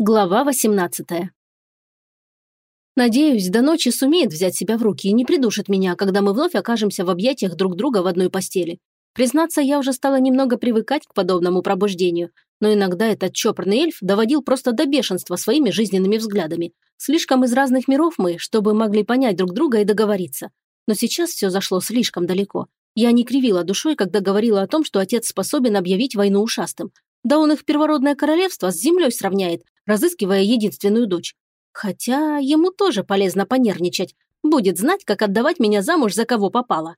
Глава 18 Надеюсь, до ночи сумеет взять себя в руки и не придушит меня, когда мы вновь окажемся в объятиях друг друга в одной постели. Признаться, я уже стала немного привыкать к подобному пробуждению, но иногда этот чопорный эльф доводил просто до бешенства своими жизненными взглядами. Слишком из разных миров мы, чтобы могли понять друг друга и договориться. Но сейчас все зашло слишком далеко. Я не кривила душой, когда говорила о том, что отец способен объявить войну ушастым. Да он их первородное королевство с землей сравняет, разыскивая единственную дочь. Хотя ему тоже полезно понервничать. Будет знать, как отдавать меня замуж за кого попало.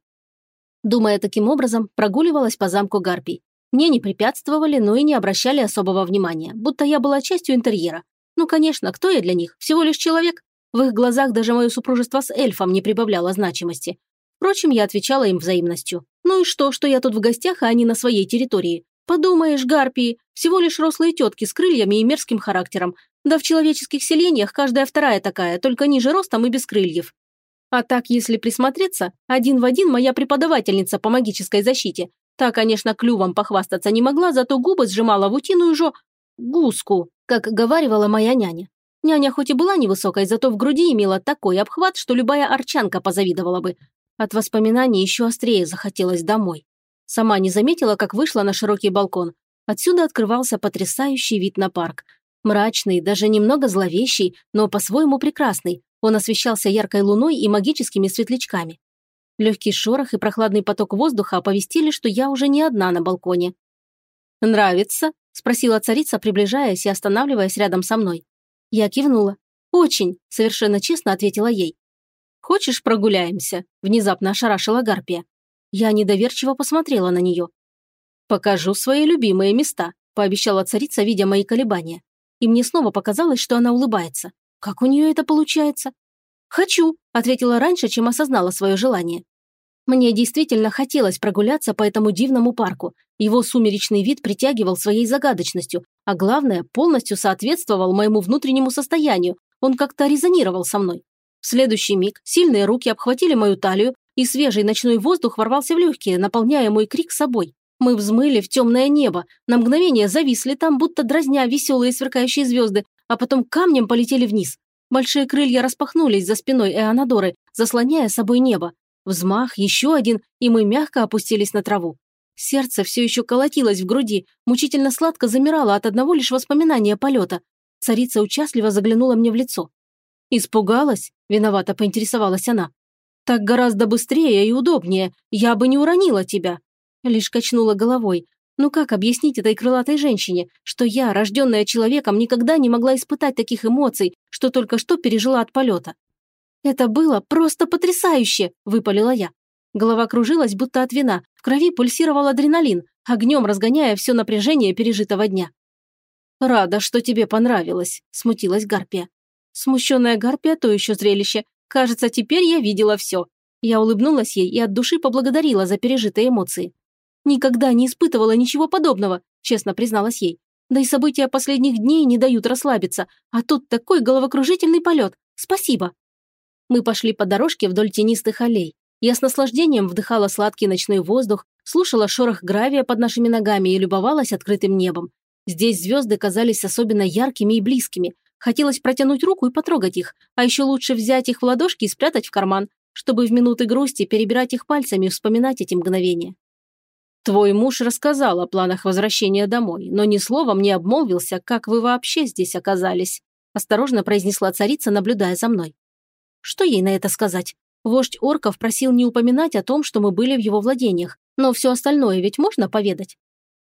Думая таким образом, прогуливалась по замку Гарпий. Мне не препятствовали, но и не обращали особого внимания, будто я была частью интерьера. Ну, конечно, кто я для них? Всего лишь человек. В их глазах даже мое супружество с эльфом не прибавляло значимости. Впрочем, я отвечала им взаимностью. Ну и что, что я тут в гостях, а они на своей территории? Подумаешь, гарпии, всего лишь рослые тетки с крыльями и мерзким характером. Да в человеческих селениях каждая вторая такая, только ниже ростом и без крыльев. А так, если присмотреться, один в один моя преподавательница по магической защите. Та, конечно, клювом похвастаться не могла, зато губы сжимала в утиную жо... гуску, как говаривала моя няня. Няня хоть и была невысокой, зато в груди имела такой обхват, что любая арчанка позавидовала бы. От воспоминаний еще острее захотелось домой. Сама не заметила, как вышла на широкий балкон. Отсюда открывался потрясающий вид на парк. Мрачный, даже немного зловещий, но по-своему прекрасный. Он освещался яркой луной и магическими светлячками. Легкий шорох и прохладный поток воздуха оповестили, что я уже не одна на балконе. «Нравится?» – спросила царица, приближаясь и останавливаясь рядом со мной. Я кивнула. «Очень», – совершенно честно ответила ей. «Хочешь, прогуляемся?» – внезапно ошарашила Гарпия. Я недоверчиво посмотрела на нее. «Покажу свои любимые места», – пообещала царица, видя мои колебания. И мне снова показалось, что она улыбается. Как у нее это получается? «Хочу», – ответила раньше, чем осознала свое желание. Мне действительно хотелось прогуляться по этому дивному парку. Его сумеречный вид притягивал своей загадочностью, а главное, полностью соответствовал моему внутреннему состоянию. Он как-то резонировал со мной. В следующий миг сильные руки обхватили мою талию, и свежий ночной воздух ворвался в легкие, наполняя мой крик собой. Мы взмыли в темное небо, на мгновение зависли там, будто дразня веселые сверкающие звезды, а потом камнем полетели вниз. Большие крылья распахнулись за спиной Эонадоры, заслоняя собой небо. Взмах, еще один, и мы мягко опустились на траву. Сердце все еще колотилось в груди, мучительно сладко замирало от одного лишь воспоминания полета. Царица участливо заглянула мне в лицо. «Испугалась?» – виновато поинтересовалась она. Так гораздо быстрее и удобнее. Я бы не уронила тебя». Лишь качнула головой. Ну как объяснить этой крылатой женщине, что я, рожденная человеком, никогда не могла испытать таких эмоций, что только что пережила от полета? «Это было просто потрясающе!» – выпалила я. Голова кружилась, будто от вина, в крови пульсировал адреналин, огнем разгоняя все напряжение пережитого дня. «Рада, что тебе понравилось», – смутилась Гарпия. Смущенная Гарпия – то еще зрелище, Кажется, теперь я видела все. Я улыбнулась ей и от души поблагодарила за пережитые эмоции. Никогда не испытывала ничего подобного, честно призналась ей. Да и события последних дней не дают расслабиться, а тут такой головокружительный полет. Спасибо. Мы пошли по дорожке вдоль тенистых аллей. Я с наслаждением вдыхала сладкий ночной воздух, слушала шорох гравия под нашими ногами и любовалась открытым небом. Здесь звезды казались особенно яркими и близкими, Хотелось протянуть руку и потрогать их, а еще лучше взять их в ладошки и спрятать в карман, чтобы в минуты грусти перебирать их пальцами и вспоминать эти мгновения. Твой муж рассказал о планах возвращения домой, но ни словом не обмолвился, как вы вообще здесь оказались», осторожно произнесла царица, наблюдая за мной. Что ей на это сказать? Вождь орков просил не упоминать о том, что мы были в его владениях, но все остальное ведь можно поведать.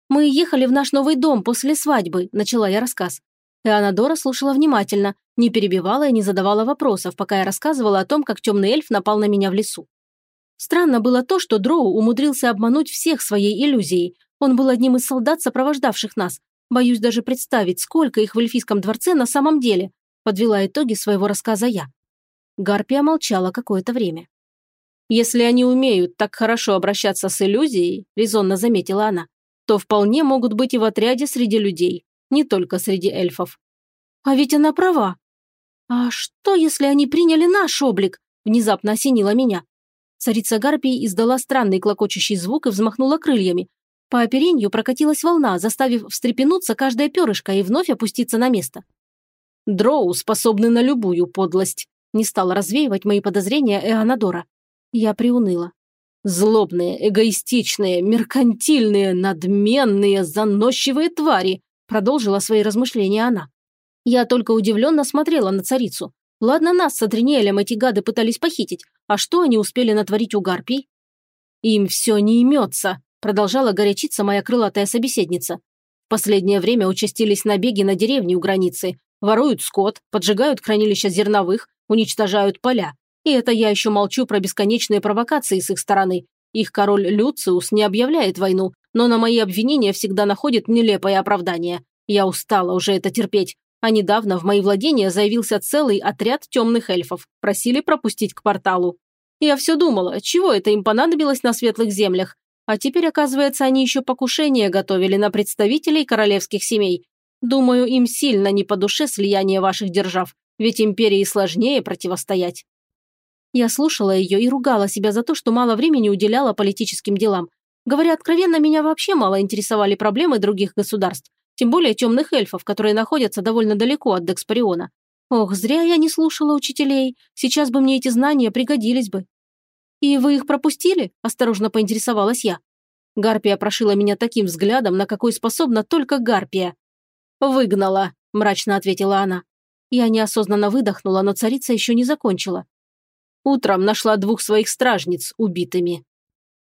«Мы ехали в наш новый дом после свадьбы», – начала я рассказ. Эонадора слушала внимательно, не перебивала и не задавала вопросов, пока я рассказывала о том, как темный эльф напал на меня в лесу. Странно было то, что Дроу умудрился обмануть всех своей иллюзией. Он был одним из солдат, сопровождавших нас. Боюсь даже представить, сколько их в эльфийском дворце на самом деле. Подвела итоги своего рассказа я. Гарпия молчала какое-то время. «Если они умеют так хорошо обращаться с иллюзией», – резонно заметила она, то вполне могут быть и в отряде среди людей не только среди эльфов. А ведь она права. А что, если они приняли наш облик? Внезапно осенило меня. Царица Гарпии издала странный клокочущий звук и взмахнула крыльями. По оперенью прокатилась волна, заставив встрепенуться каждое перышко и вновь опуститься на место. Дроу способны на любую подлость. Не стала развеивать мои подозрения Эонадора. Я приуныла. Злобные, эгоистичные, меркантильные, надменные, заносчивые твари, продолжила свои размышления она. Я только удивленно смотрела на царицу. Ладно, нас с Адриниэлем эти гады пытались похитить, а что они успели натворить у гарпий? Им все не имется, продолжала горячиться моя крылатая собеседница. В последнее время участились набеги на деревни у границы, воруют скот, поджигают хранилища зерновых, уничтожают поля. И это я еще молчу про бесконечные провокации с их стороны. Их король Люциус не объявляет войну, но на мои обвинения всегда находит нелепое оправдание. Я устала уже это терпеть. А недавно в мои владения заявился целый отряд темных эльфов. Просили пропустить к порталу. Я все думала, чего это им понадобилось на светлых землях. А теперь, оказывается, они еще покушение готовили на представителей королевских семей. Думаю, им сильно не по душе слияние ваших держав, ведь империи сложнее противостоять. Я слушала ее и ругала себя за то, что мало времени уделяла политическим делам. Говоря откровенно, меня вообще мало интересовали проблемы других государств, тем более темных эльфов, которые находятся довольно далеко от Декспариона. Ох, зря я не слушала учителей, сейчас бы мне эти знания пригодились бы. «И вы их пропустили?» – осторожно поинтересовалась я. Гарпия прошила меня таким взглядом, на какой способна только Гарпия. «Выгнала», – мрачно ответила она. Я неосознанно выдохнула, но царица еще не закончила. Утром нашла двух своих стражниц убитыми.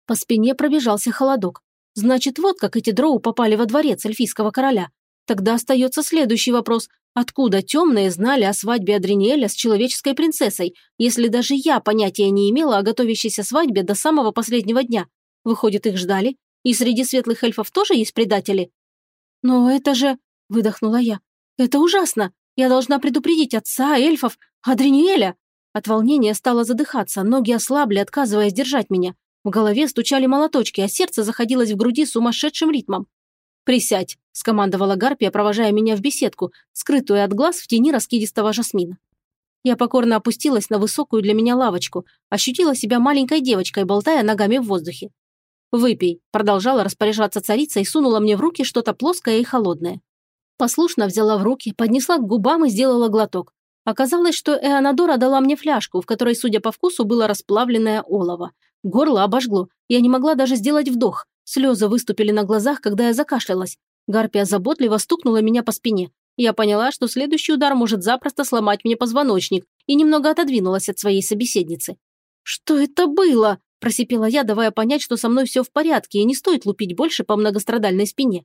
По спине пробежался холодок. Значит, вот как эти дроу попали во дворец эльфийского короля. Тогда остается следующий вопрос. Откуда темные знали о свадьбе Адриниэля с человеческой принцессой, если даже я понятия не имела о готовящейся свадьбе до самого последнего дня? Выходит, их ждали? И среди светлых эльфов тоже есть предатели? Но это же... Выдохнула я. Это ужасно. Я должна предупредить отца, эльфов, Адриниэля. От волнения стала задыхаться, ноги ослабли, отказываясь держать меня. В голове стучали молоточки, а сердце заходилось в груди сумасшедшим ритмом. «Присядь», – скомандовала Гарпия, провожая меня в беседку, скрытую от глаз в тени раскидистого жасмина. Я покорно опустилась на высокую для меня лавочку, ощутила себя маленькой девочкой, болтая ногами в воздухе. «Выпей», – продолжала распоряжаться царица и сунула мне в руки что-то плоское и холодное. Послушно взяла в руки, поднесла к губам и сделала глоток. Оказалось, что Эонадора дала мне фляжку, в которой, судя по вкусу, было расплавленное олово. Горло обожгло, я не могла даже сделать вдох. Слезы выступили на глазах, когда я закашлялась. Гарпия заботливо стукнула меня по спине. Я поняла, что следующий удар может запросто сломать мне позвоночник, и немного отодвинулась от своей собеседницы. «Что это было?» – просипела я, давая понять, что со мной все в порядке и не стоит лупить больше по многострадальной спине.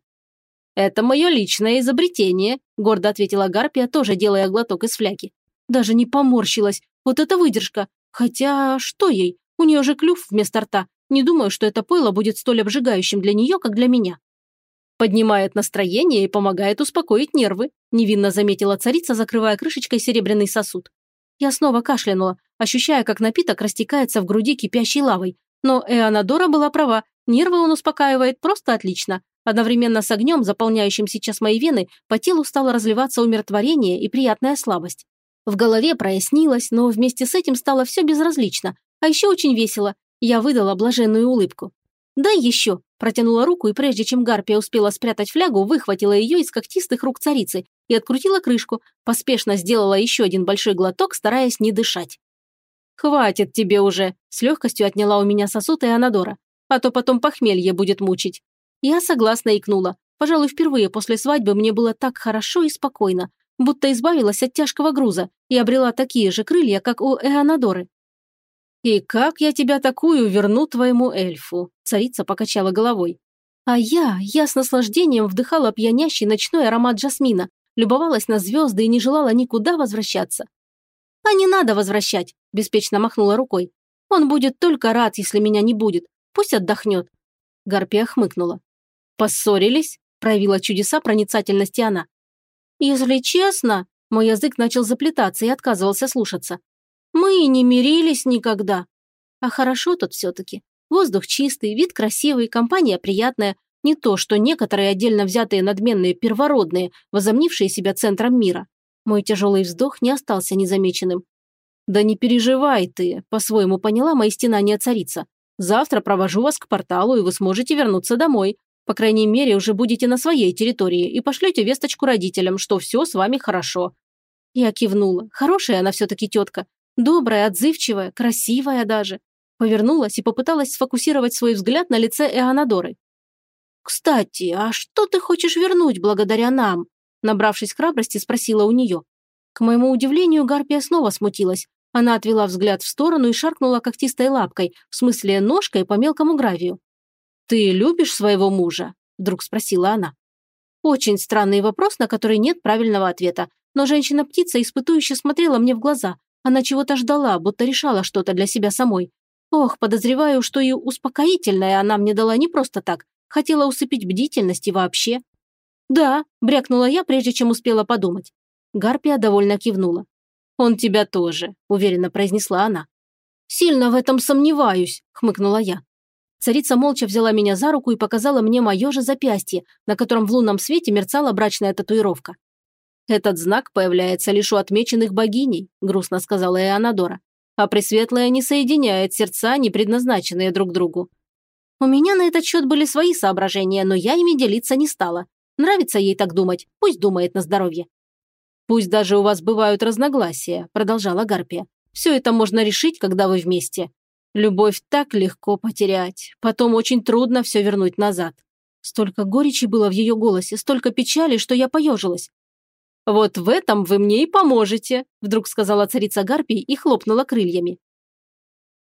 «Это мое личное изобретение», – гордо ответила Гарпия, тоже делая глоток из фляги. Даже не поморщилась. Вот это выдержка. Хотя, что ей? У нее же клюв вместо рта. Не думаю, что это пойло будет столь обжигающим для нее, как для меня. Поднимает настроение и помогает успокоить нервы, невинно заметила царица, закрывая крышечкой серебряный сосуд. Я снова кашлянула, ощущая, как напиток растекается в груди кипящей лавой. Но Эонадора была права, нервы он успокаивает просто отлично. Одновременно с огнем, заполняющим сейчас мои вены, по телу стало разливаться умиротворение и приятная слабость. В голове прояснилось, но вместе с этим стало все безразлично, а еще очень весело. Я выдала блаженную улыбку. «Дай еще!» – протянула руку, и прежде чем Гарпия успела спрятать флягу, выхватила ее из когтистых рук царицы и открутила крышку, поспешно сделала еще один большой глоток, стараясь не дышать. «Хватит тебе уже!» – с легкостью отняла у меня сосуд и Анадора. «А то потом похмелье будет мучить». Я согласно икнула. Пожалуй, впервые после свадьбы мне было так хорошо и спокойно, будто избавилась от тяжкого груза и обрела такие же крылья, как у Эонадоры. «И как я тебя такую верну твоему эльфу?» Царица покачала головой. А я, я с наслаждением вдыхала пьянящий ночной аромат жасмина, любовалась на звезды и не желала никуда возвращаться. «А не надо возвращать», – беспечно махнула рукой. «Он будет только рад, если меня не будет. Пусть отдохнет». Гарпия хмыкнула. «Поссорились?» – проявила чудеса проницательности она. «Если честно...» – мой язык начал заплетаться и отказывался слушаться. Мы и не мирились никогда. А хорошо тут все-таки. Воздух чистый, вид красивый, компания приятная. Не то, что некоторые отдельно взятые надменные первородные, возомнившие себя центром мира. Мой тяжелый вздох не остался незамеченным. «Да не переживай ты», – по-своему поняла мои стенания царица. «Завтра провожу вас к порталу, и вы сможете вернуться домой. По крайней мере, уже будете на своей территории и пошлете весточку родителям, что все с вами хорошо. Я кивнула. Хорошая она все-таки тетка. Добрая, отзывчивая, красивая даже. Повернулась и попыталась сфокусировать свой взгляд на лице Эонадоры. «Кстати, а что ты хочешь вернуть благодаря нам?» Набравшись храбрости, спросила у нее. К моему удивлению, Гарпия снова смутилась. Она отвела взгляд в сторону и шаркнула когтистой лапкой, в смысле ножкой по мелкому гравию. «Ты любишь своего мужа?» – вдруг спросила она. Очень странный вопрос, на который нет правильного ответа. Но женщина-птица испытующе смотрела мне в глаза. Она чего-то ждала, будто решала что-то для себя самой. Ох, подозреваю, что и успокоительное она мне дала не просто так. Хотела усыпить бдительность и вообще. «Да», – брякнула я, прежде чем успела подумать. Гарпия довольно кивнула. «Он тебя тоже», – уверенно произнесла она. «Сильно в этом сомневаюсь», – хмыкнула я. Царица молча взяла меня за руку и показала мне мое же запястье, на котором в лунном свете мерцала брачная татуировка. «Этот знак появляется лишь у отмеченных богиней», – грустно сказала Эонадора. «А Пресветлая не соединяет сердца, не предназначенные друг другу. У меня на этот счет были свои соображения, но я ими делиться не стала. Нравится ей так думать, пусть думает на здоровье. «Пусть даже у вас бывают разногласия», – продолжала Гарпия. «Все это можно решить, когда вы вместе. Любовь так легко потерять, потом очень трудно все вернуть назад». Столько горечи было в ее голосе, столько печали, что я поежилась. «Вот в этом вы мне и поможете», – вдруг сказала царица Гарпии и хлопнула крыльями.